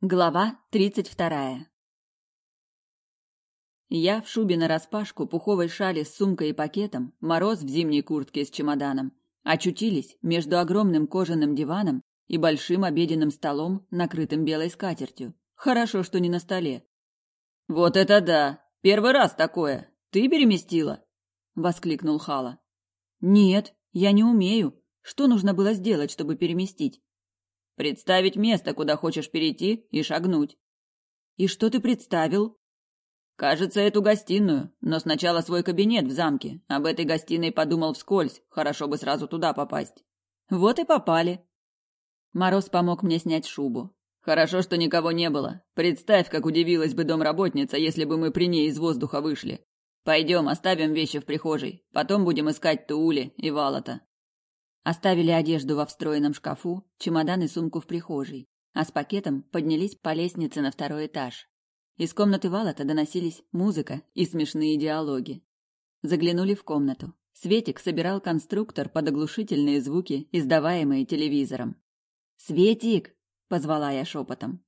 Глава тридцать вторая. Я в шубе нараспашку, пуховой шали с сумкой и пакетом, мороз в зимней куртке с чемоданом, очутились между огромным кожаным диваном и большим обеденным столом, накрытым белой скатертью. Хорошо, что не на столе. «Вот это да! Первый раз такое! Ты переместила?» — воскликнул Хала. «Нет, я не умею. Что нужно было сделать, чтобы переместить?» Представить место, куда хочешь перейти, и шагнуть. И что ты представил? Кажется, эту гостиную, но сначала свой кабинет в замке. Об этой гостиной подумал вскользь, хорошо бы сразу туда попасть. Вот и попали. Мороз помог мне снять шубу. Хорошо, что никого не было. Представь, как удивилась бы домработница, если бы мы при ней из воздуха вышли. Пойдем, оставим вещи в прихожей. Потом будем искать Туули и Валата. Оставили одежду во встроенном шкафу, чемодан и сумку в прихожей, а с пакетом поднялись по лестнице на второй этаж. Из комнаты Валата доносились музыка и смешные диалоги. Заглянули в комнату. Светик собирал конструктор под оглушительные звуки, издаваемые телевизором. «Светик!» — позвала я шепотом.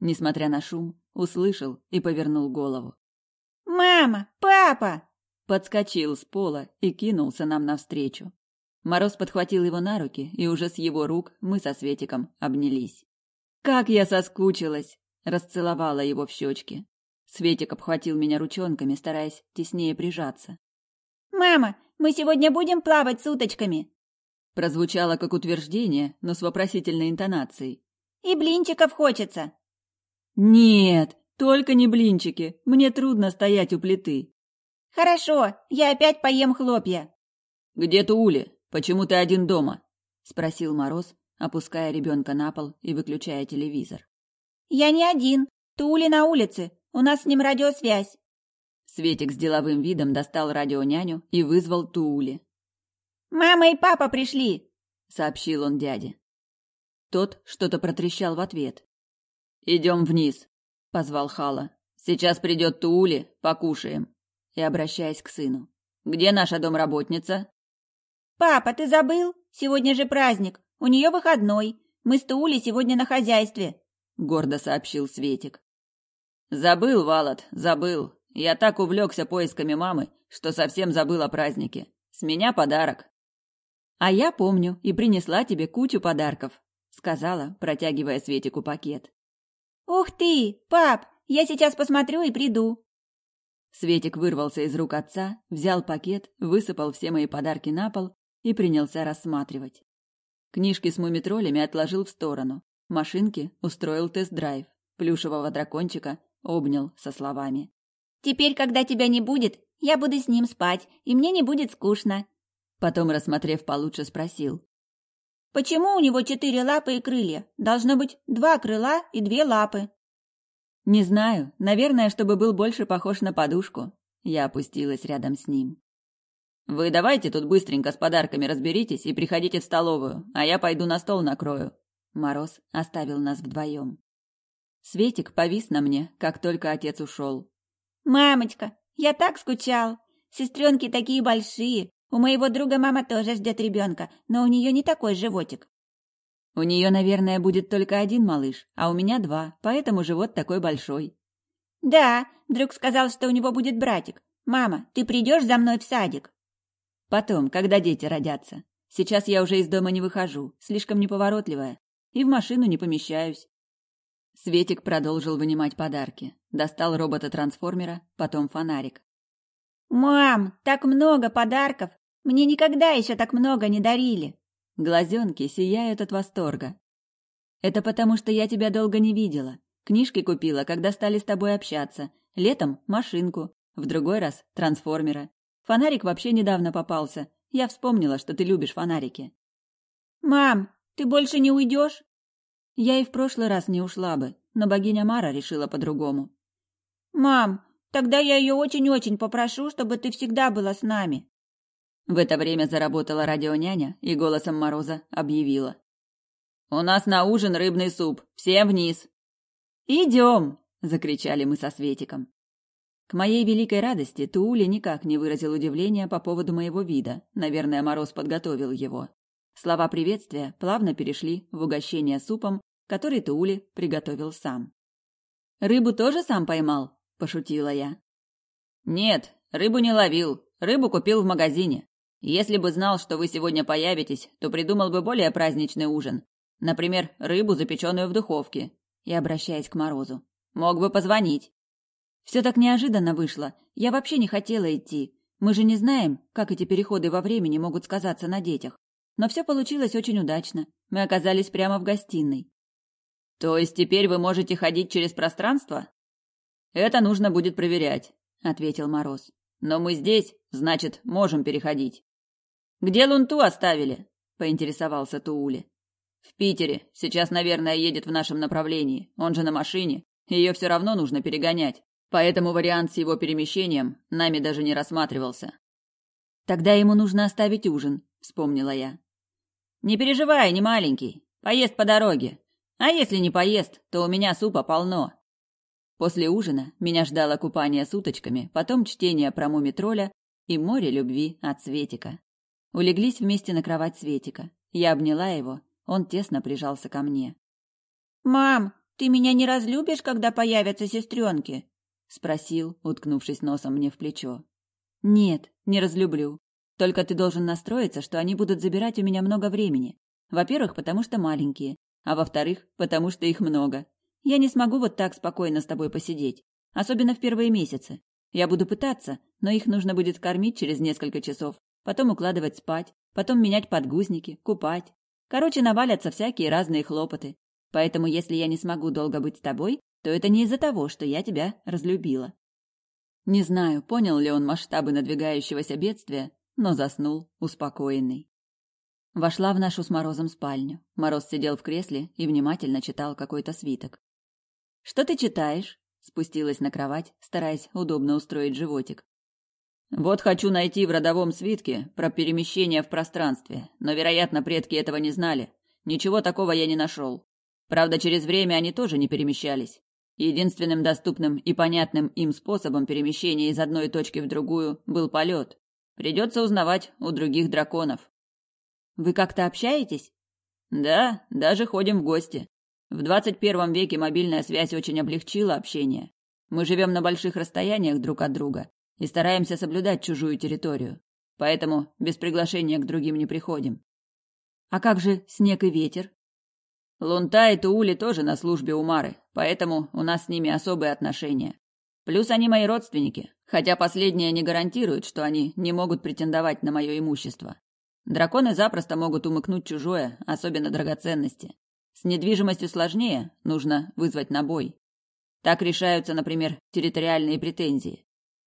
Несмотря на шум, услышал и повернул голову. «Мама! Папа!» Подскочил с пола и кинулся нам навстречу. Мороз подхватил его на руки, и уже с его рук мы со Светиком обнялись. «Как я соскучилась!» – расцеловала его в щечки. Светик обхватил меня ручонками, стараясь теснее прижаться. «Мама, мы сегодня будем плавать с уточками?» Прозвучало как утверждение, но с вопросительной интонацией. «И блинчиков хочется!» «Нет, только не блинчики. Мне трудно стоять у плиты». «Хорошо, я опять поем хлопья». «Где Туули?» Почему ты один дома? спросил Мороз, опуская ребенка на пол и выключая телевизор. Я не один. Тули на улице. У нас с ним радиосвязь. Светик с деловым видом достал радионяню и вызвал Туули. «Мама и папа пришли!» — сообщил он дяде. Тот что-то протрещал в ответ. «Идем вниз», — позвал Хала. «Сейчас придет Туули, покушаем». И обращаясь к сыну. «Где наша домработница?» «Папа, ты забыл? Сегодня же праздник. У нее выходной. Мы с Туули сегодня на хозяйстве», — гордо сообщил Светик. «Забыл, Валат, забыл. Я так увлекся поисками мамы, что совсем забыл о празднике. С меня подарок». «А я помню и принесла тебе кучу подарков», — сказала, протягивая Светику пакет. «Ух ты, пап, я сейчас посмотрю и приду», Светик вырвался из рук отца, взял пакет, высыпал все мои подарки на пол и принялся рассматривать. Книжки с мумитролями отложил в сторону. Машинки устроил тест-драйв. Плюшевого дракончика обнял со словами. «Теперь, когда тебя не будет, я буду с ним спать, и мне не будет скучно». Потом, рассмотрев получше, спросил. «Почему у него четыре лапы и крылья? Должно быть два крыла и две лапы». «Не знаю. Наверное, чтобы был больше похож на подушку». Я опустилась рядом с ним. Вы давайте тут быстренько с подарками разберитесь и приходите в столовую, а я пойду на стол накрою. Мороз оставил нас вдвоем. Светик повис на мне, как только отец ушел. Мамочка, я так скучал. Сестренки такие большие. У моего друга мама тоже ждет ребенка, но у нее не такой животик. У нее, наверное, будет только один малыш, а у меня два, поэтому живот такой большой. Да, друг сказал, что у него будет братик. Мама, ты придешь за мной в садик? Потом, когда дети родятся. Сейчас я уже из дома не выхожу, слишком неповоротливая, и в машину не помещаюсь. Светик продолжил вынимать подарки. Достал робота-трансформера, потом фонарик. «Мам, так много подарков! Мне никогда еще так много не дарили!» Глазенки сияют от восторга. «Это потому, что я тебя долго не видела. Книжки купила, когда стали с тобой общаться. Летом – машинку, в другой раз – трансформера. Фонарик вообще недавно попался. Я вспомнила, что ты любишь фонарики. Мам, ты больше не уйдешь? Я и в прошлый раз не ушла бы, но богиня Мара решила по-другому. Мам, тогда я ее очень-очень попрошу, чтобы ты всегда была с нами. В это время заработала радионяня и голосом Мороза объявила. «У нас на ужин рыбный суп. Всем вниз!» «Идем!» — закричали мы со Светиком. К моей великой радости Туули никак не выразил удивления по поводу моего вида. Наверное, Мороз подготовил его. Слова приветствия плавно перешли в угощение супом, который Туули приготовил сам. «Рыбу тоже сам поймал?» – пошутила я. «Нет, рыбу не ловил. Рыбу купил в магазине. Если бы знал, что вы сегодня появитесь, то придумал бы более праздничный ужин. Например, рыбу, запеченную в духовке. И обращаясь к Морозу. Мог бы позвонить. Все так неожиданно вышло. Я вообще не хотела идти. Мы же не знаем, как эти переходы во времени могут сказаться на детях. Но все получилось очень удачно. Мы оказались прямо в гостиной. То есть теперь вы можете ходить через пространство? Это нужно будет проверять, ответил Мороз. Но мы здесь, значит, можем переходить. Где Лунту оставили? поинтересовался Туули. В Питере. Сейчас, наверное, едет в нашем направлении. Он же на машине. Ее все равно нужно перегонять. Поэтому вариант с его перемещением нами даже не рассматривался. Тогда ему нужно оставить ужин, вспомнила я. Не переживай, не маленький. Поест по дороге. А если не поест, то у меня супа полно. После ужина меня ждало купание с уточками, потом чтение про мумитроля и море любви от Светика. Улеглись вместе на кровать Светика. Я обняла его, он тесно прижался ко мне. «Мам, ты меня не разлюбишь, когда появятся сестренки?» — спросил, уткнувшись носом мне в плечо. «Нет, не разлюблю. Только ты должен настроиться, что они будут забирать у меня много времени. Во-первых, потому что маленькие, а во-вторых, потому что их много. Я не смогу вот так спокойно с тобой посидеть, особенно в первые месяцы. Я буду пытаться, но их нужно будет кормить через несколько часов, потом укладывать спать, потом менять подгузники, купать. Короче, навалятся всякие разные хлопоты. Поэтому, если я не смогу долго быть с тобой, то это не из-за того, что я тебя разлюбила. Не знаю, понял ли он масштабы надвигающегося бедствия, но заснул успокоенный. Вошла в нашу с Морозом спальню. Мороз сидел в кресле и внимательно читал какой-то свиток. «Что ты читаешь?» Спустилась на кровать, стараясь удобно устроить животик. «Вот хочу найти в родовом свитке про перемещение в пространстве, но, вероятно, предки этого не знали. Ничего такого я не нашел. Правда, через время они тоже не перемещались. Единственным доступным и понятным им способом перемещения из одной точки в другую был полет. Придется узнавать у других драконов. Вы как-то общаетесь? Да, даже ходим в гости. В 21 веке мобильная связь очень облегчила общение. Мы живем на больших расстояниях друг от друга и стараемся соблюдать чужую территорию. Поэтому без приглашения к другим не приходим. А как же снег и ветер? Лунта и Туули тоже на службе у Мары, поэтому у нас с ними особые отношения. Плюс они мои родственники, хотя последнее не гарантирует, что они не могут претендовать на мое имущество. Драконы запросто могут умыкнуть чужое, особенно драгоценности. С недвижимостью сложнее, нужно вызвать на бой. Так решаются, например, территориальные претензии.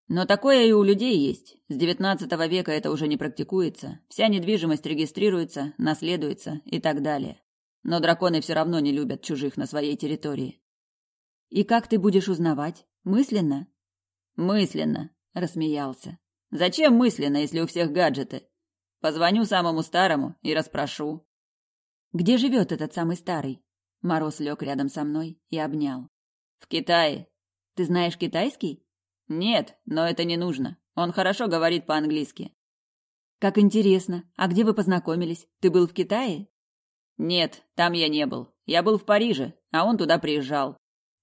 Но такое и у людей есть. С XIX века это уже не практикуется. Вся недвижимость регистрируется, наследуется и так далее. Но драконы все равно не любят чужих на своей территории. И как ты будешь узнавать? Мысленно? Мысленно, рассмеялся. Зачем мысленно, если у всех гаджеты? Позвоню самому старому и расспрошу. Где живет этот самый старый? Мороз лег рядом со мной и обнял. В Китае. Ты знаешь китайский? Нет, но это не нужно. Он хорошо говорит по-английски. Как интересно. А где вы познакомились? Ты был в Китае? Нет, там я не был. Я был в Париже, а он туда приезжал.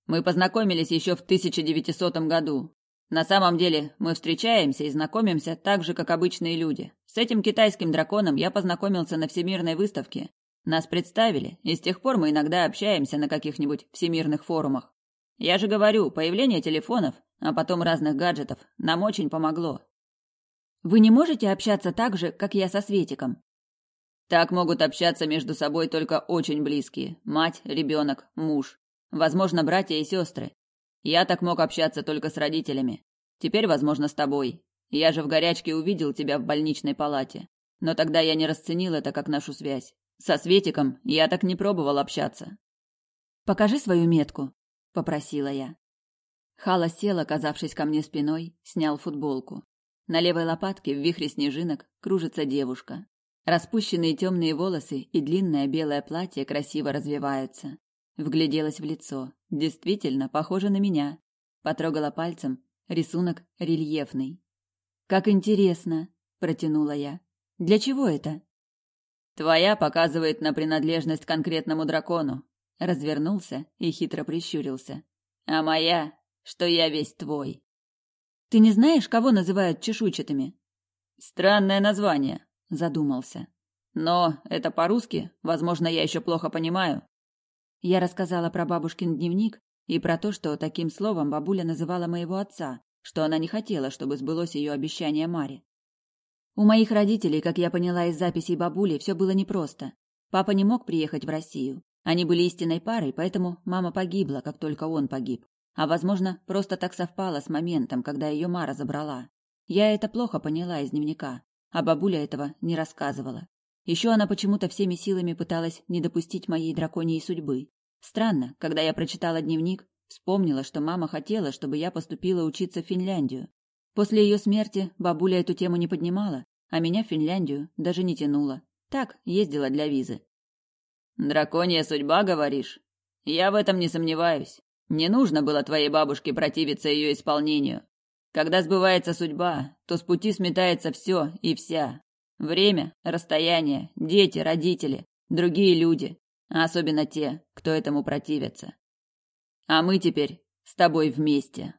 Мы познакомились еще в 1900 году. На самом деле, мы встречаемся и знакомимся так же, как обычные люди. С этим китайским драконом я познакомился на Всемирной выставке. Нас представили, и с тех пор мы иногда общаемся на каких-нибудь всемирных форумах. Я же говорю, появление телефонов, а потом разных гаджетов, нам очень помогло. Вы не можете общаться так же, как я со Светиком? Так могут общаться между собой только очень близкие. Мать, ребенок, муж. Возможно, братья и сестры. Я так мог общаться только с родителями. Теперь, возможно, с тобой. Я же в горячке увидел тебя в больничной палате. Но тогда я не расценил это как нашу связь. Со Светиком я так не пробовал общаться. «Покажи свою метку», — попросила я. Хала сел, оказавшись ко мне спиной, снял футболку. На левой лопатке в вихре снежинок кружится девушка. Распущенные темные волосы и длинное белое платье красиво развиваются. Вгляделась в лицо. Действительно, похоже на меня. Потрогала пальцем. Рисунок рельефный. «Как интересно!» – протянула я. «Для чего это?» «Твоя показывает на принадлежность конкретному дракону. Развернулся и хитро прищурился. А моя, что я весь твой. Ты не знаешь, кого называют чешуйчатыми? Странное название, задумался. Но это по-русски, возможно, я еще плохо понимаю. Я рассказала про бабушкин дневник и про то, что таким словом бабуля называла моего отца, что она не хотела, чтобы сбылось ее обещание Маре. У моих родителей, как я поняла из записей бабули, все было непросто. Папа не мог приехать в Россию. Они были истинной парой, поэтому мама погибла, как только он погиб. А, возможно, просто так совпало с моментом, когда ее Мара забрала. Я это плохо поняла из дневника, а бабуля этого не рассказывала. Еще она почему-то всеми силами пыталась не допустить моей драконьей судьбы. Странно, когда я прочитала дневник, вспомнила, что мама хотела, чтобы я поступила учиться в Финляндию. После ее смерти бабуля эту тему не поднимала, а меня в Финляндию даже не тянула. Так, ездила для визы. «Драконья судьба, говоришь? Я в этом не сомневаюсь. Не нужно было твоей бабушке противиться ее исполнению. Когда сбывается судьба, то с пути сметается все и вся. Время, расстояние, дети, родители, другие люди, а особенно те, кто этому противится. А мы теперь с тобой вместе.